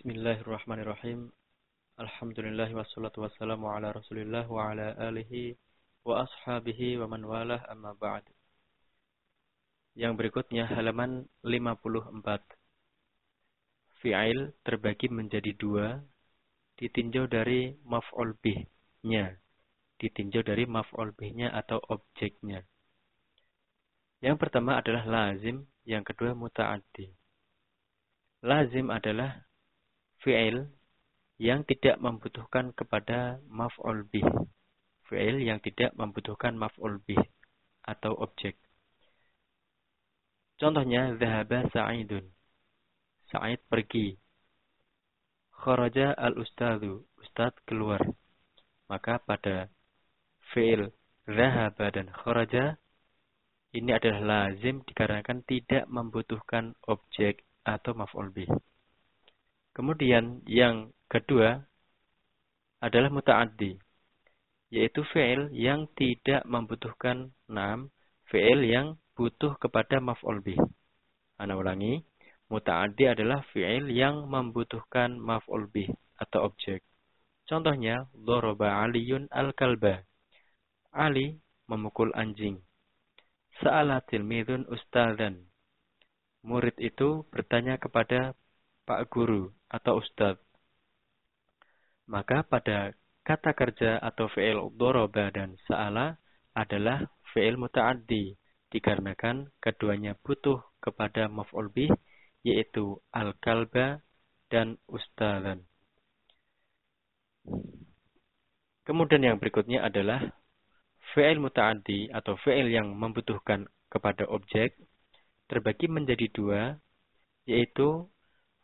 Bismillahirrahmanirrahim. Alhamdulillah wassalatu wassalamu ala rasulillah wa ala alihi wa ashabihi wa man walah amma ba'd. Yang berikutnya halaman 54. Fi'il terbagi menjadi dua, ditinjau dari maf'ul bih-nya. Ditinjau dari maf'ul bih-nya atau objeknya. Yang pertama adalah lazim, yang kedua muta'addi. Lazim adalah fi'il yang tidak membutuhkan kepada maf'ul bih. Fi'il yang tidak membutuhkan maf'ul bih atau objek. Contohnya zahaba Sa'idun. Sa'id pergi. Kharaja al-ustadzu. Ustad keluar. Maka pada fi'il zahaba dan kharaja ini adalah lazim dikarenakan tidak membutuhkan objek atau maf'ul bih. Kemudian yang kedua adalah muta'addi, yaitu fi'il yang tidak membutuhkan nam, fi'il yang butuh kepada maf'ul bih. Ana ulangi, muta'addi adalah fi'il yang membutuhkan maf'ul bih atau objek. Contohnya, doroba aliyun al-kalba. Ali memukul anjing. Sa'ala tilmidun ustadzan. Murid itu bertanya kepada Pak Guru atau Ustadz. Maka pada kata kerja atau fi'il doroba dan sa'ala adalah fi'il muta'addi. Dikarenakan keduanya butuh kepada maf'ul bih, yaitu al-kalba dan ustadzan. Kemudian yang berikutnya adalah fi'il muta'addi atau fi'il yang membutuhkan kepada objek terbagi menjadi dua, yaitu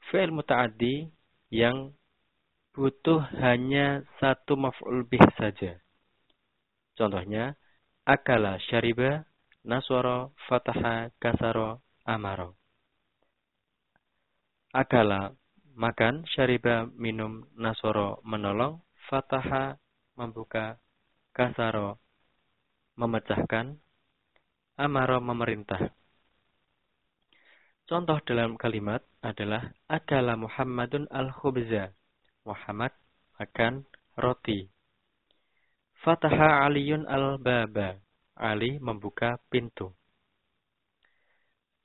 fi'il muta'addi yang butuh hanya satu maf'ul bih saja. Contohnya, akala syariba nasoro fataha kasaro amaro. Akala makan, syariba minum, nasoro menolong, fataha membuka, kasaro memecahkan, amaro memerintah. Contoh dalam kalimat adalah akala Muhammadun al-khubza. Muhammad makan roti. Fataha Aliyun al-baba. Ali membuka pintu.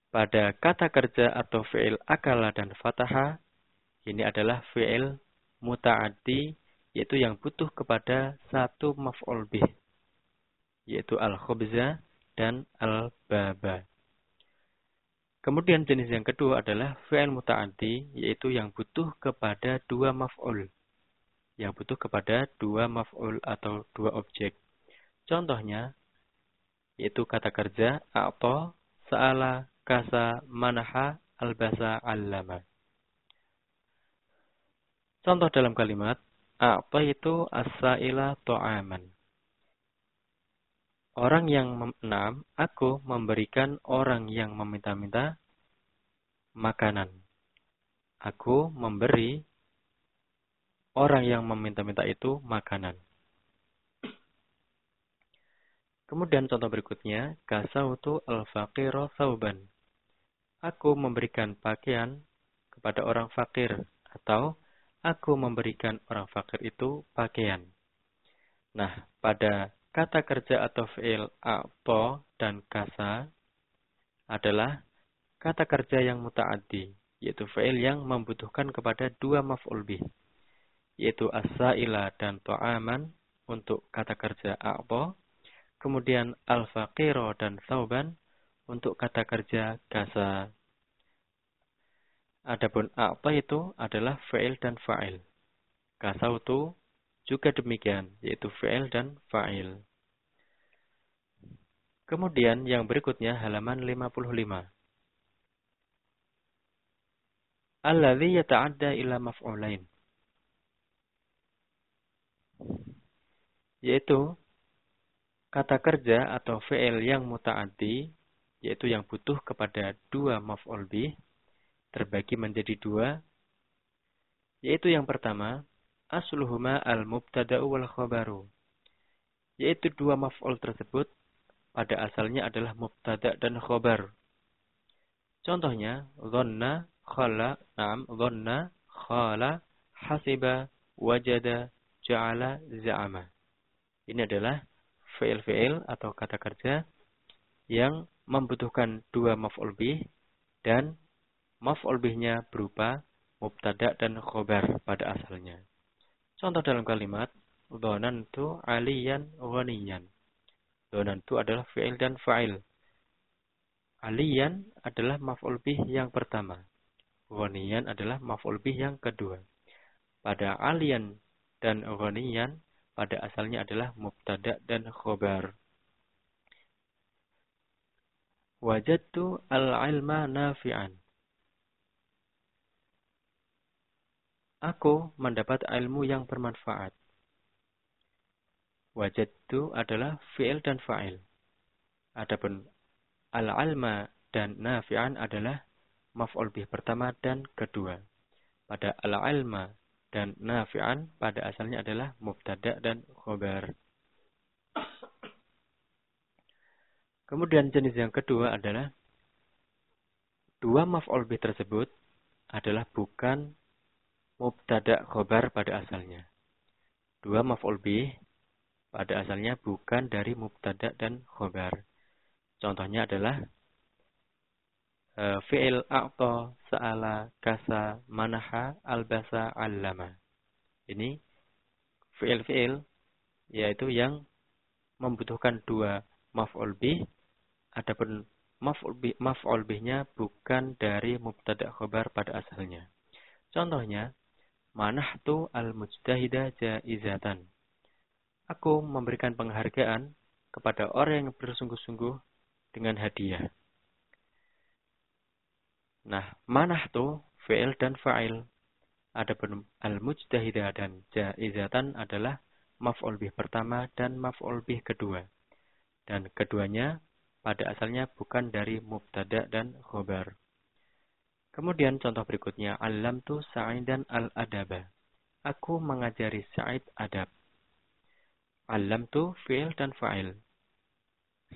Pada kata kerja atau fi'il akala dan fataha, ini adalah fi'il muta'addi, yaitu yang butuh kepada satu maf'ul bih, yaitu al-khubza dan al-baba. Kemudian jenis yang kedua adalah fi'il muta'addi, yaitu yang butuh kepada dua maf'ul. Yang butuh kepada dua maf'ul atau dua objek. Contohnya, yaitu kata kerja, a'to, sa'ala, kasa, manaha, albasa, allama. Contoh dalam kalimat, a'to itu as-sa'ila to'aman. Orang yang enam, aku memberikan orang yang meminta-minta makanan. Aku memberi orang yang meminta-minta itu makanan. Kemudian contoh berikutnya, kasautu al-faqiro sauban. Aku memberikan pakaian kepada orang fakir atau aku memberikan orang fakir itu pakaian. Nah, pada Kata kerja atau fi'il a'to dan kasa adalah kata kerja yang muta'addi, yaitu fi'il yang membutuhkan kepada dua maf'ul bih, yaitu as-sa'ila dan to'aman untuk kata kerja a'to, kemudian al-faqiro dan sauban untuk kata kerja kasa. Adapun a'ta itu adalah fi'il dan fa'il. Kasautu juga demikian, yaitu fi'il dan fa'il. Kemudian yang berikutnya halaman 55. Alladhi yata'adda ila maf'ulain. Yaitu kata kerja atau fi'il yang muta'addi, yaitu yang butuh kepada dua maf'ul bih, terbagi menjadi dua, yaitu yang pertama, asluhuma al-mubtada'u wal khabaru. Yaitu dua maf'ul tersebut pada asalnya adalah mubtada dan khobar. Contohnya, dhanna, khala, naam, dhanna, qala, hasiba, wajada, ja'ala, za'ama. Ini adalah fi'il-fi'il atau kata kerja yang membutuhkan dua maf'ul bih dan maf'ul bihnya berupa mubtada dan khobar pada asalnya. Contoh dalam kalimat tu aliyan ghaniyan. tu adalah fi'il dan fa'il. Aliyan adalah maf'ul bih yang pertama. Ghaniyan adalah maf'ul bih yang kedua. Pada aliyan dan ghaniyan pada asalnya adalah mubtada dan khobar. Wajadtu al-ilma nafi'an. Aku mendapat ilmu yang bermanfaat. Wajadtu adalah fi'il dan fa'il. Adapun al-alma dan nafi'an adalah maf'ul bih pertama dan kedua. Pada al-alma dan nafi'an pada asalnya adalah mubtada dan khobar. Kemudian jenis yang kedua adalah dua maf'ul bih tersebut adalah bukan mubtada khobar pada asalnya. Dua maf'ul bih pada asalnya bukan dari mubtada dan khobar. Contohnya adalah uh, fi'il a'ta, sa'ala, kasa, manaha, albasa, allama. Ini fi'il-fi'il yaitu yang membutuhkan dua maf'ul bih Adapun maf'ul bih, maf'ul bihnya bukan dari mubtada khobar pada asalnya. Contohnya, manahtu al-mujtahida jaizatan. Aku memberikan penghargaan kepada orang yang bersungguh-sungguh dengan hadiah. Nah, manahtu fi'il dan fa'il. Adapun al-mujtahida dan jaizatan adalah maf'ul bih pertama dan maf'ul bih kedua. Dan keduanya pada asalnya bukan dari mubtada dan khobar. Kemudian contoh berikutnya, alam tu Sa'idan al-adaba. Aku mengajari Sa'id adab. Alam tu fi'il dan fa'il.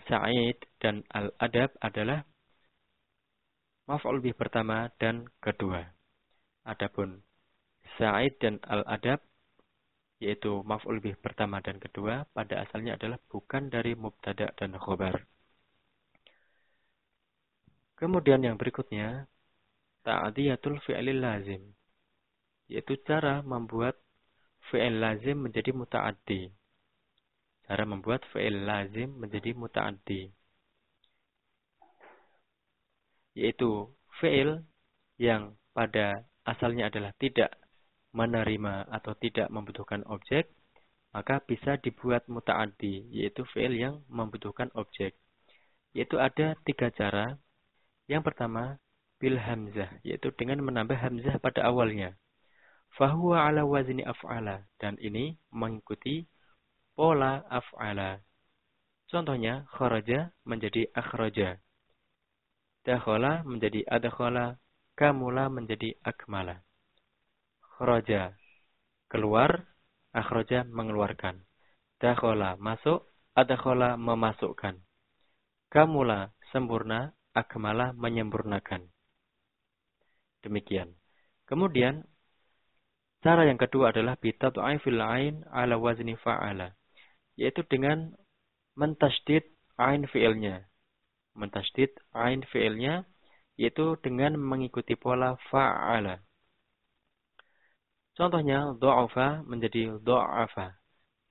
Sa'id dan al-adab adalah maf'ul bih pertama dan kedua. Adapun Sa'id dan al-adab yaitu maf'ul bih pertama dan kedua pada asalnya adalah bukan dari mubtada dan khobar. Kemudian yang berikutnya, ta'adiyatul fi'lil lazim. Yaitu cara membuat fi'il lazim menjadi muta'addi. Cara membuat fi'il lazim menjadi muta'addi. Yaitu fi'il yang pada asalnya adalah tidak menerima atau tidak membutuhkan objek, maka bisa dibuat muta'addi, yaitu fi'il yang membutuhkan objek. Yaitu ada tiga cara yang pertama, bil hamzah, yaitu dengan menambah hamzah pada awalnya. Fahuwa ala wazni af'ala. Dan ini mengikuti pola af'ala. Contohnya, kharaja menjadi akhraja. Dakhala menjadi adakhala. Kamula menjadi akmala. Kharaja, keluar. Akhraja, mengeluarkan. Dakhala, masuk. Adakhala, memasukkan. Kamula, sempurna akmala menyempurnakan. Demikian. Kemudian cara yang kedua adalah bitad'ifil ain ala wazni fa'ala, yaitu dengan mentasdid ain fi'ilnya. Mentasdid ain fi'ilnya yaitu dengan mengikuti pola fa'ala. Contohnya do'afa menjadi do'afa.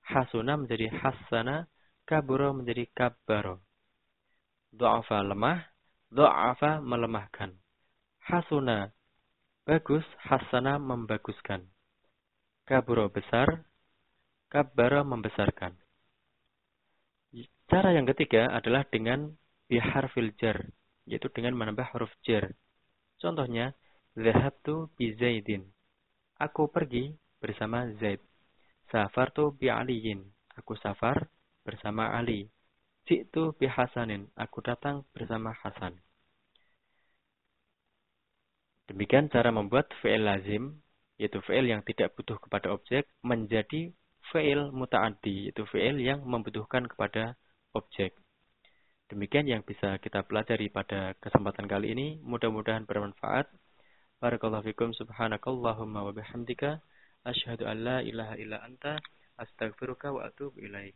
Hasuna menjadi hasana. Kaburo menjadi kabbaro. Do'afa lemah. Do'afa melemahkan. Hasuna bagus, hasana membaguskan. Kaburo besar, kabara membesarkan. Cara yang ketiga adalah dengan biharfil jar, yaitu dengan menambah huruf jar. Contohnya, Zahabtu bi Zaidin. Aku pergi bersama Zaid. Safartu bi Aliyin. Aku safar bersama Ali. Jitu bi Hasanin. Aku datang bersama Hasan. Demikian cara membuat fi'il lazim, yaitu fi'il yang tidak butuh kepada objek, menjadi fi'il muta'addi, yaitu fi'il yang membutuhkan kepada objek. Demikian yang bisa kita pelajari pada kesempatan kali ini. Mudah-mudahan bermanfaat. Barakallahu fikum subhanakallahumma wa bihamdika asyhadu an la ilaha illa anta astaghfiruka wa atubu ilaik.